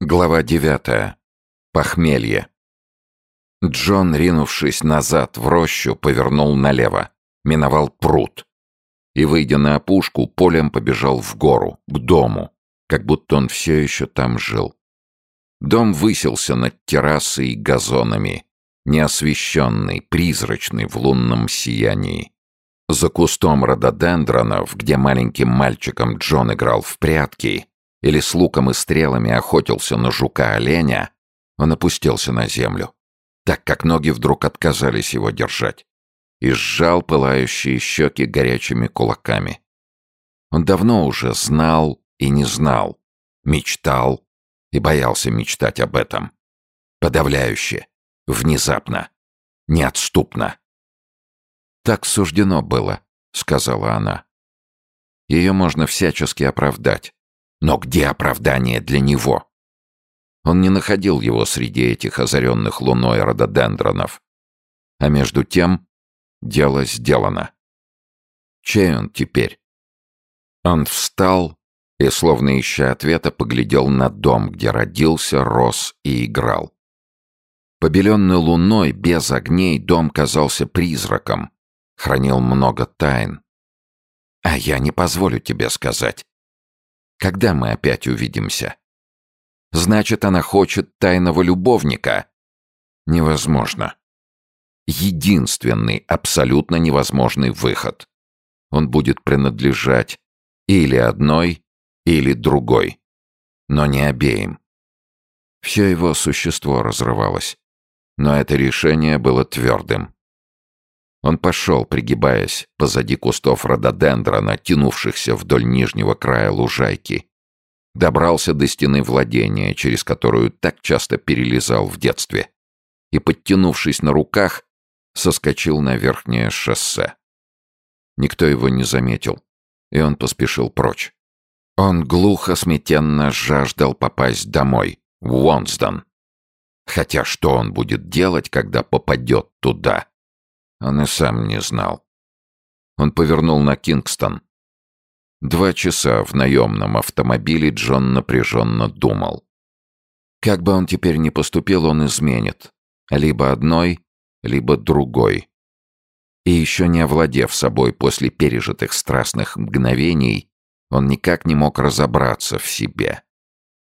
Глава девятая. Похмелье. Джон, ринувшись назад в рощу, повернул налево, миновал пруд. И, выйдя на опушку, полем побежал в гору, к дому, как будто он все еще там жил. Дом высился над террасой и газонами, неосвещенный, призрачный в лунном сиянии. За кустом рододендронов, где маленьким мальчиком Джон играл в прятки, или с луком и стрелами охотился на жука-оленя, он опустился на землю, так как ноги вдруг отказались его держать, и сжал пылающие щеки горячими кулаками. Он давно уже знал и не знал, мечтал и боялся мечтать об этом. Подавляюще, внезапно, неотступно. «Так суждено было», — сказала она. Ее можно всячески оправдать. Но где оправдание для него? Он не находил его среди этих озаренных луной рододендронов. А между тем дело сделано. Чей он теперь? Он встал и, словно ища ответа, поглядел на дом, где родился, рос и играл. Побеленный луной, без огней, дом казался призраком, хранил много тайн. А я не позволю тебе сказать. Когда мы опять увидимся? Значит, она хочет тайного любовника? Невозможно. Единственный, абсолютно невозможный выход. Он будет принадлежать или одной, или другой. Но не обеим. Все его существо разрывалось. Но это решение было твердым. Он пошел, пригибаясь, позади кустов рододендрона, тянувшихся вдоль нижнего края лужайки. Добрался до стены владения, через которую так часто перелезал в детстве. И, подтянувшись на руках, соскочил на верхнее шоссе. Никто его не заметил, и он поспешил прочь. Он глухо, сметенно жаждал попасть домой, в Уонсдон. Хотя что он будет делать, когда попадет туда? Он и сам не знал. Он повернул на Кингстон. Два часа в наемном автомобиле Джон напряженно думал. Как бы он теперь ни поступил, он изменит. Либо одной, либо другой. И еще не овладев собой после пережитых страстных мгновений, он никак не мог разобраться в себе.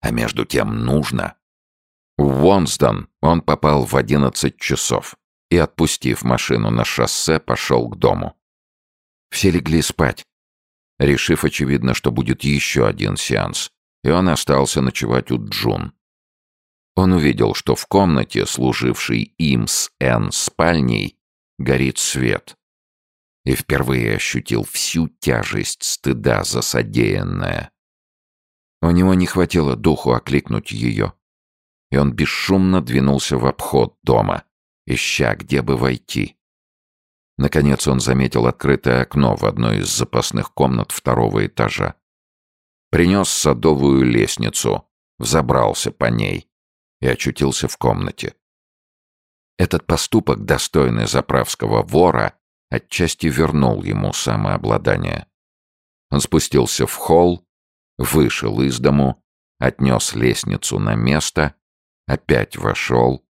А между тем нужно. В Вонсдон он попал в одиннадцать часов и, отпустив машину на шоссе, пошел к дому. Все легли спать, решив, очевидно, что будет еще один сеанс, и он остался ночевать у Джун. Он увидел, что в комнате, служившей им с Энн спальней, горит свет. И впервые ощутил всю тяжесть стыда за содеянное. У него не хватило духу окликнуть ее, и он бесшумно двинулся в обход дома, ища, где бы войти. Наконец он заметил открытое окно в одной из запасных комнат второго этажа. Принес садовую лестницу, взобрался по ней и очутился в комнате. Этот поступок, достойный заправского вора, отчасти вернул ему самообладание. Он спустился в холл, вышел из дому, отнес лестницу на место, опять вошел,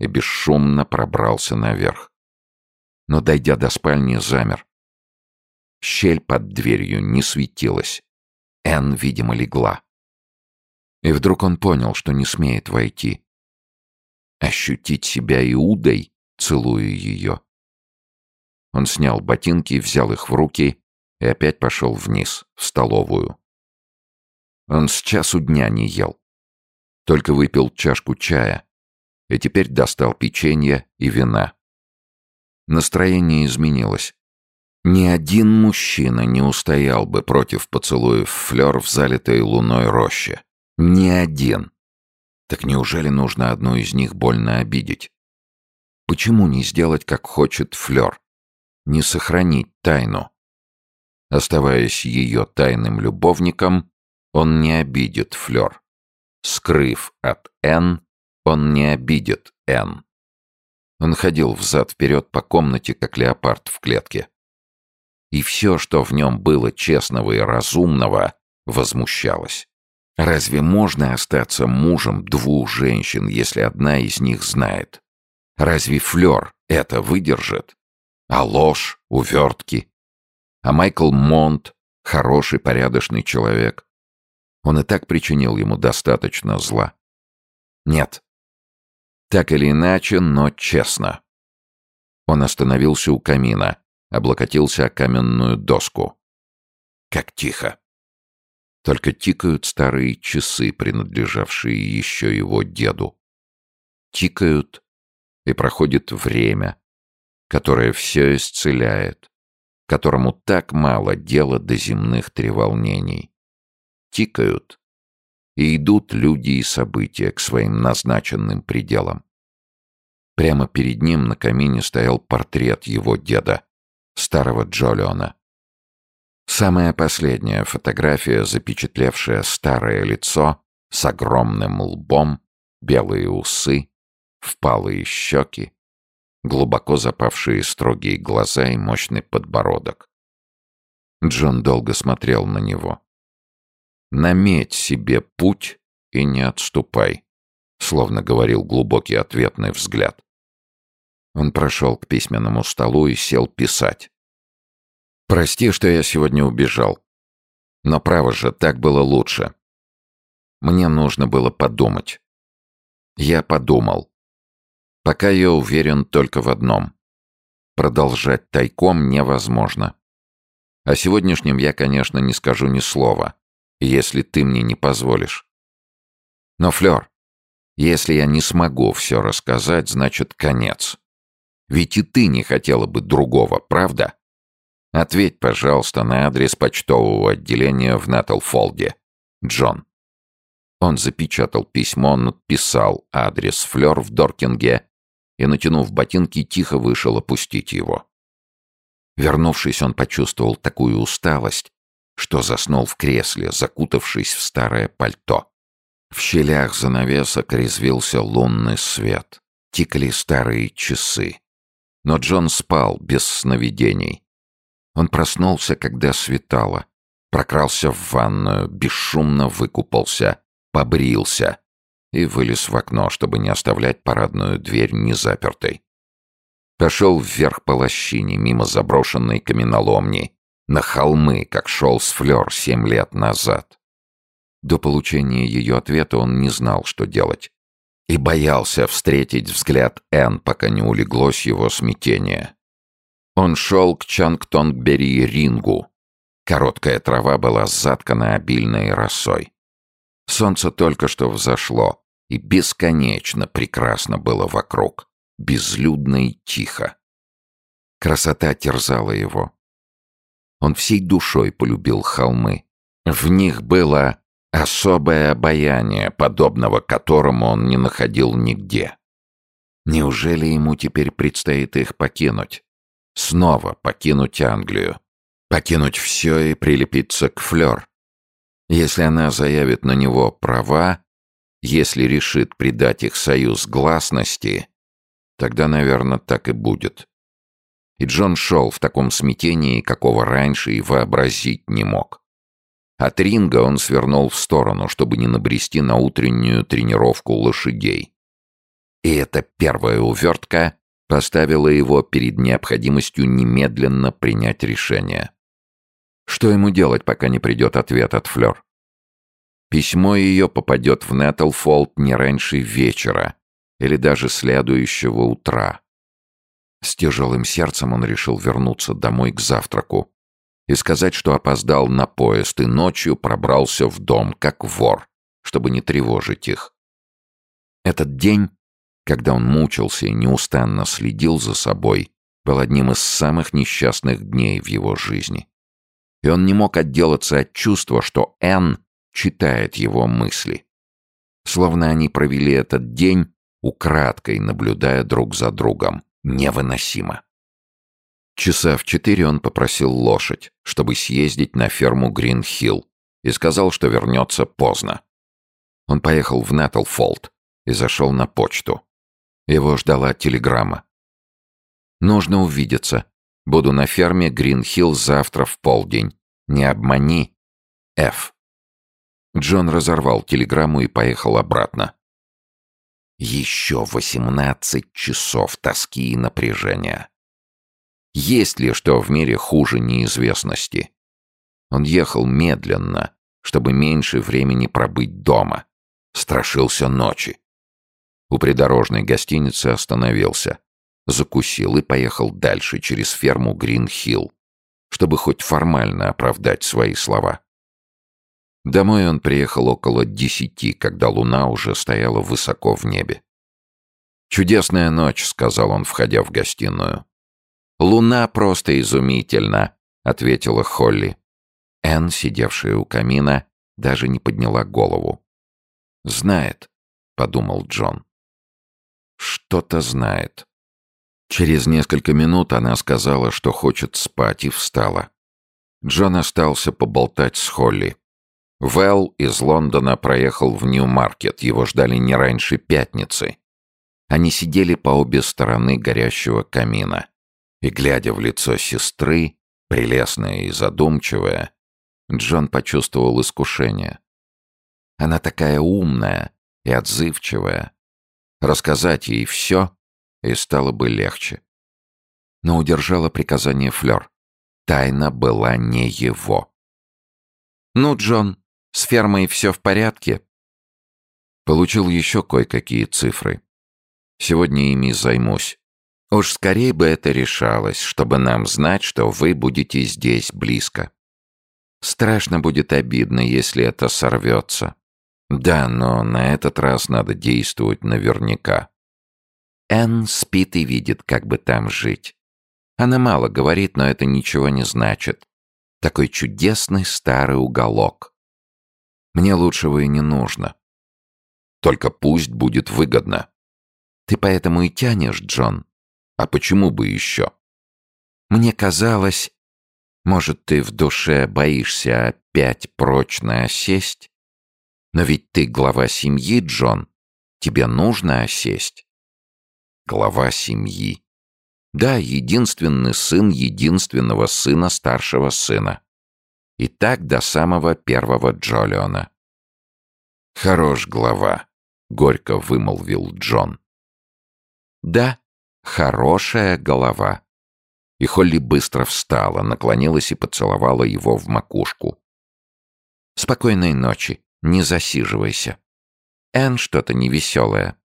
и бесшумно пробрался наверх. Но, дойдя до спальни, замер. Щель под дверью не светилась. Энн, видимо, легла. И вдруг он понял, что не смеет войти. Ощутить себя Иудой, целуя ее. Он снял ботинки, взял их в руки и опять пошел вниз, в столовую. Он с часу дня не ел. Только выпил чашку чая и теперь достал печенье и вина. Настроение изменилось. Ни один мужчина не устоял бы против поцелуев флёр в залитой луной роще. Ни один. Так неужели нужно одну из них больно обидеть? Почему не сделать, как хочет флёр? Не сохранить тайну? Оставаясь ее тайным любовником, он не обидит флёр. Скрыв от Н он не обидит Энн. Он ходил взад-вперед по комнате, как леопард в клетке. И все, что в нем было честного и разумного, возмущалось. Разве можно остаться мужем двух женщин, если одна из них знает? Разве Флёр это выдержит? А ложь, увертки? А Майкл Монт — хороший, порядочный человек. Он и так причинил ему достаточно зла. Нет. Так или иначе, но честно. Он остановился у камина, облокотился о каменную доску. Как тихо. Только тикают старые часы, принадлежавшие еще его деду. Тикают, и проходит время, которое все исцеляет, которому так мало дела до земных треволнений. Тикают, и идут люди и события к своим назначенным пределам. Прямо перед ним на камине стоял портрет его деда, старого Джолиона. Самая последняя фотография, запечатлевшая старое лицо с огромным лбом, белые усы, впалые щеки, глубоко запавшие строгие глаза и мощный подбородок. Джон долго смотрел на него. «Наметь себе путь и не отступай», словно говорил глубокий ответный взгляд. Он прошел к письменному столу и сел писать. Прости, что я сегодня убежал. Но право же, так было лучше. Мне нужно было подумать. Я подумал. Пока я уверен только в одном. Продолжать тайком невозможно. О сегодняшнем я, конечно, не скажу ни слова, если ты мне не позволишь. Но, Флёр, если я не смогу все рассказать, значит, конец. Ведь и ты не хотела бы другого, правда? Ответь, пожалуйста, на адрес почтового отделения в Наттлфолде. Джон. Он запечатал письмо, написал адрес Флёр в Доркинге и, натянув ботинки, тихо вышел опустить его. Вернувшись, он почувствовал такую усталость, что заснул в кресле, закутавшись в старое пальто. В щелях занавесок резвился лунный свет. Тикали старые часы. Но Джон спал без сновидений. Он проснулся, когда светало. Прокрался в ванную, бесшумно выкупался, побрился и вылез в окно, чтобы не оставлять парадную дверь незапертой. Пошел вверх по лощине, мимо заброшенной каменоломни, на холмы, как шел с Флёр семь лет назад. До получения ее ответа он не знал, что делать. И боялся встретить взгляд Энн, пока не улеглось его смятение. Он шел к Чангтонгбери-рингу. Короткая трава была заткана обильной росой. Солнце только что взошло, и бесконечно прекрасно было вокруг, безлюдно и тихо. Красота терзала его. Он всей душой полюбил холмы. В них было особое обаяние, подобного которому он не находил нигде. Неужели ему теперь предстоит их покинуть? Снова покинуть Англию. Покинуть все и прилепиться к Флёр. Если она заявит на него права, если решит придать их союз гласности, тогда, наверное, так и будет. И Джон шел в таком смятении, какого раньше и вообразить не мог. От ринга он свернул в сторону, чтобы не набрести на утреннюю тренировку лошадей. И эта первая увертка поставила его перед необходимостью немедленно принять решение. Что ему делать, пока не придет ответ от Флёр? Письмо ее попадет в Наттлфолд не раньше вечера или даже следующего утра. С тяжелым сердцем он решил вернуться домой к завтраку и сказать, что опоздал на поезд и ночью пробрался в дом, как вор, чтобы не тревожить их. Этот день когда он мучился и неустанно следил за собой, был одним из самых несчастных дней в его жизни. И он не мог отделаться от чувства, что Энн читает его мысли. Словно они провели этот день, украдкой наблюдая друг за другом. Невыносимо. Часа в четыре он попросил лошадь, чтобы съездить на ферму Грин-Хилл, и сказал, что вернется поздно. Он поехал в Наттлфолд и зашел на почту. Его ждала телеграмма. «Нужно увидеться. Буду на ферме Гринхилл завтра в полдень. Не обмани. Ф». Джон разорвал телеграмму и поехал обратно. Еще восемнадцать часов тоски и напряжения. Есть ли что в мире хуже неизвестности? Он ехал медленно, чтобы меньше времени пробыть дома. Страшился ночи. У придорожной гостиницы остановился, закусил и поехал дальше через ферму Грин-Хилл, чтобы хоть формально оправдать свои слова. Домой он приехал около десяти, когда луна уже стояла высоко в небе. «Чудесная ночь», — сказал он, входя в гостиную. «Луна просто изумительна», — ответила Холли. Энн, сидевшая у камина, даже не подняла голову. «Знает», — подумал Джон. «Что-то знает». Через несколько минут она сказала, что хочет спать, и встала. Джон остался поболтать с Холли. Вэл из Лондона проехал в Нью-Маркет, его ждали не раньше пятницы. Они сидели по обе стороны горящего камина. И, глядя в лицо сестры, прелестная и задумчивая, Джон почувствовал искушение. Она такая умная и отзывчивая. Рассказать ей все, и стало бы легче. Но удержала приказание Флёр. Тайна была не его. «Ну, Джон, с фермой все в порядке?» Получил еще кое-какие цифры. Сегодня ими займусь. Уж скорее бы это решалось, чтобы нам знать, что вы будете здесь близко. Страшно будет обидно, если это сорвется. Да, но на этот раз надо действовать наверняка. Энн спит и видит, как бы там жить. Она мало говорит, но это ничего не значит. Такой чудесный старый уголок. Мне лучшего и не нужно. Только пусть будет выгодно. Ты поэтому и тянешь, Джон. А почему бы еще? Мне казалось, может, ты в душе боишься опять прочно осесть? Но ведь ты глава семьи, Джон. Тебе нужно осесть. Глава семьи. Да, единственный сын единственного сына старшего сына. И так до самого первого Джолиона. «Хорош глава», — горько вымолвил Джон. «Да, хорошая голова». И Холли быстро встала, наклонилась и поцеловала его в макушку. «Спокойной ночи, не засиживайся. Эн что-то невеселое».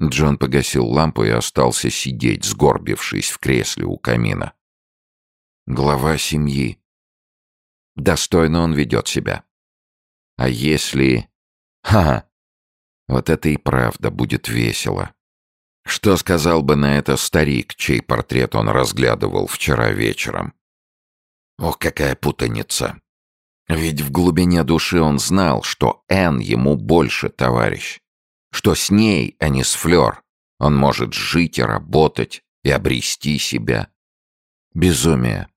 Джон погасил лампу и остался сидеть, сгорбившись в кресле у камина. Глава семьи. Достойно он ведет себя. А если... Ха! Вот это и правда будет весело. Что сказал бы на это старик, чей портрет он разглядывал вчера вечером? Ох, какая путаница. Ведь в глубине души он знал, что Энн ему больше товарищ. Что с ней, а не с Флёр, он может жить и работать, и обрести себя. Безумие.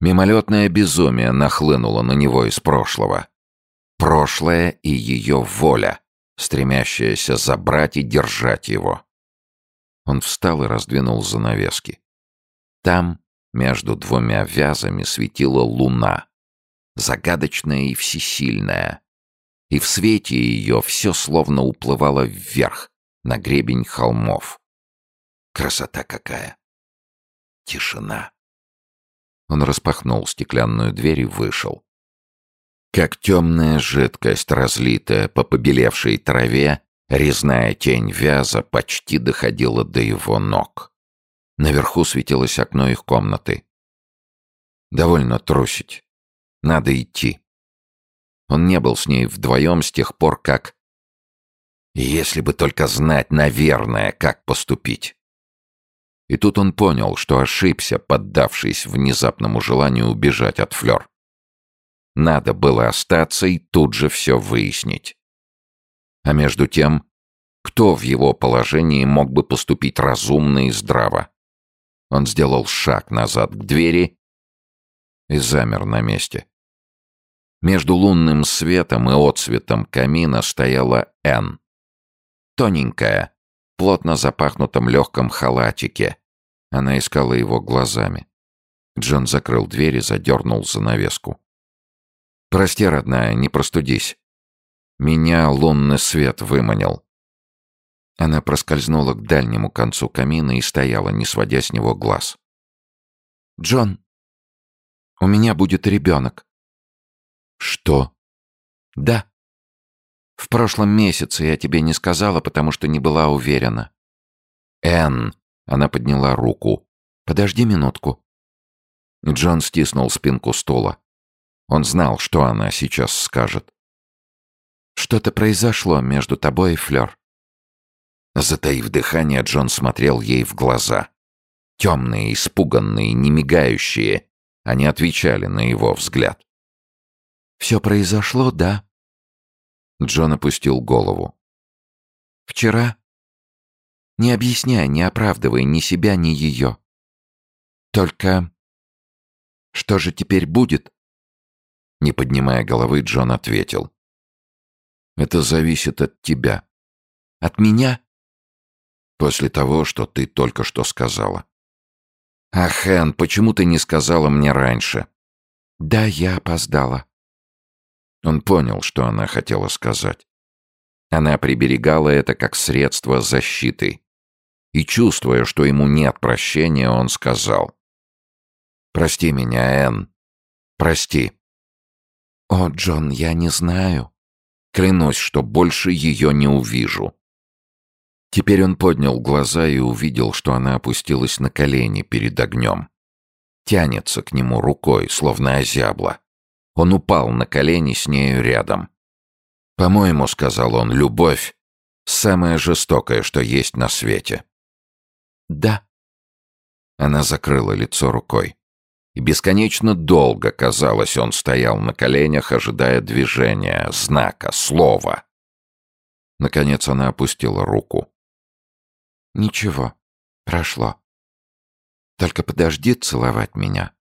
Мимолетное безумие нахлынуло на него из прошлого. Прошлое и ее воля, стремящаяся забрать и держать его. Он встал и раздвинул занавески. Там, между двумя вязами, светила луна, загадочная и всесильная. И в свете ее все словно уплывало вверх, на гребень холмов. Красота какая! Тишина. Он распахнул стеклянную дверь и вышел. Как темная жидкость, разлитая по побелевшей траве, резная тень вяза почти доходила до его ног. Наверху светилось окно их комнаты. Довольно трусить. Надо идти. Он не был с ней вдвоем с тех пор, как... Если бы только знать, наверное, как поступить. И тут он понял, что ошибся, поддавшись внезапному желанию убежать от Флёр. Надо было остаться и тут же все выяснить. А между тем, кто в его положении мог бы поступить разумно и здраво? Он сделал шаг назад к двери и замер на месте. Между лунным светом и отсветом камина стояла Энн. Тоненькая, плотно запахнутом легком халатике. Она искала его глазами. Джон закрыл дверь и задернул занавеску. «Прости, родная, не простудись. Меня лунный свет выманил». Она проскользнула к дальнему концу камина и стояла, не сводя с него глаз. «Джон, у меня будет ребенок». «Что?» «Да. В прошлом месяце я тебе не сказала, потому что не была уверена». «Энн!» — она подняла руку. «Подожди минутку». Джон стиснул спинку стула. Он знал, что она сейчас скажет. «Что-то произошло между тобой и Флёр». Затаив дыхание, Джон смотрел ей в глаза. Темные, испуганные, не мигающие. Они отвечали на его взгляд. «Все произошло, да?» Джон опустил голову. «Вчера?» «Не объясняй, не оправдывай ни себя, ни ее. Только что же теперь будет?» Не поднимая головы, Джон ответил. «Это зависит от тебя». «От меня?» «После того, что ты только что сказала». «Ах, Энн, почему ты не сказала мне раньше?» «Да, я опоздала». Он понял, что она хотела сказать. Она приберегала это как средство защиты. И, чувствуя, что ему нет прощения, он сказал. Прости меня, Энн. Прости. О, Джон, я не знаю. Клянусь, что больше ее не увижу. Теперь он поднял глаза и увидел, что она опустилась на колени перед огнем. Тянется к нему рукой, словно озябла. Он упал на колени с нею рядом. «По-моему, — сказал он, — любовь — самое жестокое, что есть на свете». «Да». Она закрыла лицо рукой. И бесконечно долго, казалось, он стоял на коленях, ожидая движения, знака, слова. Наконец она опустила руку. «Ничего, прошло. Только подожди целовать меня.